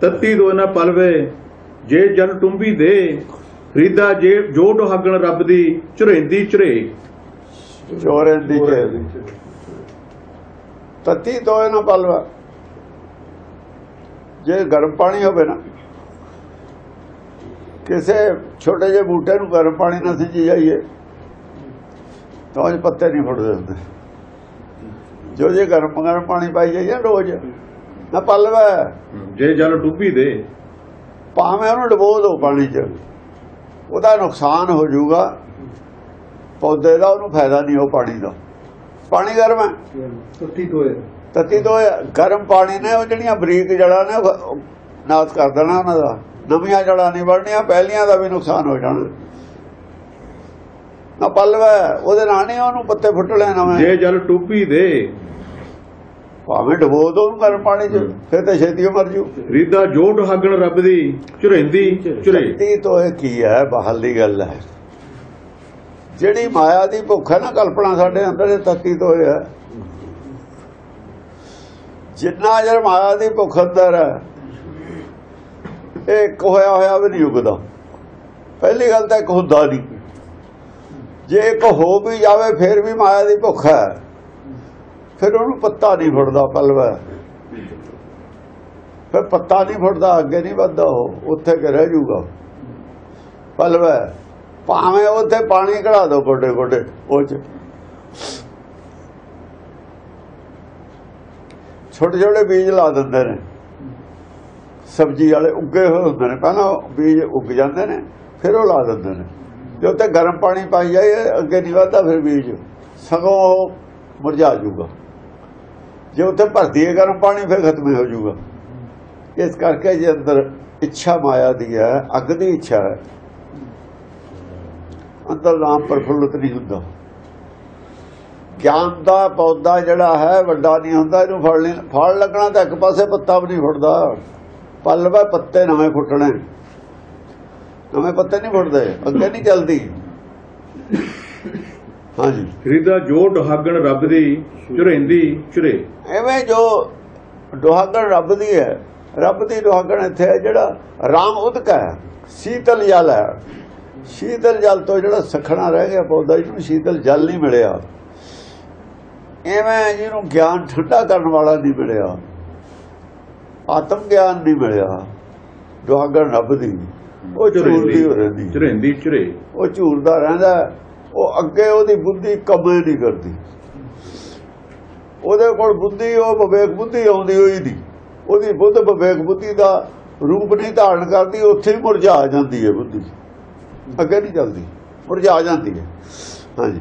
ਤੱਤੀ ਦੋ ਨਾ ਪਲਵੇ ਜੇ ਜਲ ਟੁੰਬੀ ਦੇ ਰੀਦਾ ਜੇ ਜੋ ਡਹਾਗਣ ਰੱਬ ਦੀ ਝੁਰੇਂਦੀ ਝੁਰੇ। ਚੋਰੇ ਦੀ ਕੇ ਤਤੀ ਨਾ ਪਲਵਾ। ਜੇ ਗਰਮ ਪਾਣੀ ਹੋਵੇ ਨਾ ਕਿਸੇ ਛੋਟੇ ਜਿਹੇ ਬੂਟੇ ਨੂੰ ਗਰਮ ਪਾਣੀ ਨਾਲ ਸਿੰਜੀ ਜਾਈਏ ਤਾਂ ਉਹ ਪੱਤੇ ਨਹੀਂ ਫੁੱਟਦੇ ਹੁੰਦੇ। ਜੋ ਜੇ ਗਰਮ ਗਰਮ ਪਾਣੀ ਪਾਈ ਜਾਈਏ ਨਾ ਰੋਜ਼ ਨਾ ਪਲਵਾ। ਜੇ ਜਲ ਡੁੱਬੀ ਦੇ। ਭਾਵੇਂ ਉਹਨੂੰ ਡਬੋ ਦਿਓ ਪਾਣੀ 'ਚ ਉਹਦਾ ਨੁਕਸਾਨ ਹੋ ਜਾਊਗਾ। ਪੌਦੇ ਦਾ ਉਹਨੂੰ ਫਾਇਦਾ ਨਹੀਂ ਉਹ ਪਾਣੀ ਦਾ। ਪਾਣੀ ਗਰਮ ਹੈ। ਤੱਤੀ ਤੋਏ ਤਤੀ ਇਹ ਗਰਮ ਪਾਣੀ ਨੇ ਉਹ ਜਿਹੜੀਆਂ ਬਰੀਕ ਜੜਾਂ ਨੇ ਉਹ ਨਾਸ ਕਰ ਦੇਣਾ ਉਹਨਾਂ ਦਾ। ਨਵੀਆਂ ਜੜਾਂ ਨਹੀਂ ਵੜਨੀਆਂ ਪਹਿਲੀਆਂ ਦਾ ਵੀ ਨੁਕਸਾਨ ਹੋ ਜਾਣਾ। ਨਾ ਪਲਵਾ ਉਹਦੇ ਨਾਲ ਨਹੀਂ ਉਹਨੂੰ ਪੱਤੇ ਫੁੱਟਣੇ ਨਵੇਂ ਜੇ ਜਲ ਟੁੱਬੀ ਦੇ ਭਾਵੇਂ ਡਬੋ ਦੋ ਉਹਨੂੰ ਗਰਮ ਪਾਣੀ 'ਚ ਫਿਰ ਤਾਂ ਛੇਤੀ ਮਰ ਜੂ। ਰੀਦਾ ਜੋ ਡਹਾਗਣ ਰੱਬ ਦੀ ਝੁਰੇਂਦੀ ਝੁਰੇ। ਤਤੀ ਤੋਂ ਇਹ ਕੀ ਹੈ? ਬਾਹਰਲੀ ਗੱਲ ਹੈ। ਜਿਹੜੀ ਮਾਇਆ ਦੀ ਭੁੱਖ ਹੈ ਨਾ ਕਲਪਨਾ ਸਾਡੇ ਅੰਦਰ ਇਹ ਤਤੀ ਤੋਂ ਹੈ। ਜਿੰਨਾ ਜਰ ਮਾਇਆ ਦੀ ਭੁੱਖ ਅੰਦਰ ਹੈ ਇਹ ਇੱਕ ਹੋਇਆ ਹੋਇਆ ਵੀ ਨਹੀਂ ਉਗਦਾ। ਪਹਿਲੀ ਗੱਲ ਤਾਂ ਇੱਕ ਹੁੰਦਾ ਨਹੀਂ। ਜੇ ਇੱਕ ਹੋ ਵੀ ਜਾਵੇ ਫਿਰ ਵੀ ਮਾਇਆ ਦੀ ਭੁੱਖ ਹੈ। ਫਿਰ ਉਹਨੂੰ ਪੱਤਾ ਨਹੀਂ ਫੁੱਟਦਾ ਪਲਵਾ। ਫਿਰ ਪੱਤਾ ਨਹੀਂ ਫੁੱਟਦਾ, ਅੱਗੇ ਨਹੀਂ ਵੱਧਦਾ ਉਹ, ਉੱਥੇ ਕਿ ਰਹਿ ਜਾਊਗਾ ਪਲਵਾ, ਭਾਵੇਂ ਉੱਥੇ ਪਾਣੀ ਕਢਾ ਦੋ ਗੋਡੇ ਗੋਡੇ, ਉਹ ਚ। ਛੋਟੇ ਛੋਟੇ ਬੀਜ ਲਾ ਦਿੰਦੇ ਨੇ। ਸਬਜ਼ੀ ਵਾਲੇ ਉੱਗੇ ਹੋਏ ਹੁੰਦੇ ਨੇ। ਪਹਿਲਾਂ ਬੀਜ ਉੱਗ ਜਾਂਦੇ ਨੇ, ਫਿਰ ਉਹ ਲਾ ਦਿੰਦੇ ਨੇ। ਜੇ ਉੱਤੇ ਗਰਮ ਪਾਣੀ ਪਾਈ ਜਾਏ, ਅੱਗੇ ਨਹੀਂ ਵੱਧਦਾ, ਫਿਰ ਬੀਜ ਸਗੋਂ ਉਹ ਮੁਰਝਾ ਜਾਊਗਾ ਜੇ ਉੱਥੇ ਭਰਤੀ ਹੈ ਗਰਮ ਪਾਣੀ ਫਿਰ ਖਤਮ ਹੋ ਜਾਊਗਾ। ਇਸ ਕਰਕੇ ਜੇ ਅੰਦਰ ਇੱਛਾ ਮਾਇਆ ਦੀ ਹੈ, ਅੱਗ ਦੀ ਇੱਛਾ ਹੈ, ਅੰਦਰ ਨਾਮ ਪ੍ਰਫੁੱਲਤ ਨਹੀਂ ਹੁੰਦਾ। ਗਿਆਨ ਦਾ ਪੌਦਾ ਜਿਹੜਾ ਹੈ, ਵੱਡਾ ਨਹੀਂ ਹੁੰਦਾ, ਇਹਨੂੰ ਫੜ ਲੈ ਫਲ ਲੱਗਣਾ ਤਾਂ ਇੱਕ ਪਾਸੇ ਪੱਤਾ ਵੀ ਨਹੀਂ ਫੁੱਟਦਾ। ਪੱਲਵਾ ਪੱਤੇ ਨਵੇਂ ਫੁੱਟਣੇ। ਨਵੇਂ ਪੱਤੇ ਨਹੀਂ ਫੁੱਟਦੇ, ਅੱਗੇ ਨਹੀਂ ਚੱਲਦੀ। ਹਾਂਜੀ। ਰੀਦਾ ਜੋ ਡਹਾਗਣ, ਰੱਬ ਦੀ, ਚੁਰੇਂਦੀ, ਚੁਰੇ। ਐਵੇਂ ਜੋ ਦੁਹਾਗਣ ਰੱਬ ਦੀ ਹੈ ਰੱਬ ਦੀ ਦੁਹਾਗਣ ਇੱਥੇ ਹੈ ਜਿਹੜਾ ਰਾਮ ਉਦਕ ਹੈ ਸ਼ੀਤਲ ਜਲ ਹੈ। ਸ਼ੀਤਲ ਜਲ ਤੋਂ ਜਿਹੜਾ ਸਖਣਾ ਰਹਿ ਗਿਆ ਪੌਦਾ ਜਿਹਨੂੰ ਸ਼ੀਤਲ ਜਲ ਨਹੀਂ ਮਿਲਿਆ। ਐਵੇਂ ਜਿਹਨੂੰ ਗਿਆਨ ਠੰਡਾ ਕਰਨ ਵਾਲਾ ਨਹੀਂ ਮਿਲਿਆ। ਆਤਮ ਗਿਆਨ ਨਹੀਂ ਮਿਲਿਆ। ਦੁਹਾਗਣ ਰੱਬ ਦੀ। ਉਹ ਝੂਰਦੀ ਹੋ ਰਹਿੰਦੀ। ਝੁਰੇਂਦੀ ਝੁਰੇ ਉਹ ਝੂਰਦਾ ਰਹਿੰਦਾ। ਉਹ ਅੱਗੇ ਉਹਦੀ ਬੁੱਧੀ ਕਮੇ ਨਹੀਂ ਕਰਦੀ। ਉਹਦੇ ਕੋਲ ਬੁੱਧੀ ਉਹ ਵਿਵੇਕ ਬੁੱਧੀ ਆਉਂਦੀ ਹੋਈ ਦੀ। ਉਹਦੀ ਬੁੱਧ ਵਿਵੇਕ ਬੁੱਧੀ ਦਾ ਰੂਪ ਨਹੀਂ ਧਾਰਨ ਕਰਦੀ, ਉੱਥੇ ਹੀ ਮੁਰਝਾ ਜਾਂਦੀ ਹੈ ਬੁੱਧੀ। ਅੱਗੇ ਨਹੀਂ ਚੱਲਦੀ, ਮੁਰਝਾ ਜਾਂਦੀ ਹੈ। ਹਾਂਜੀ।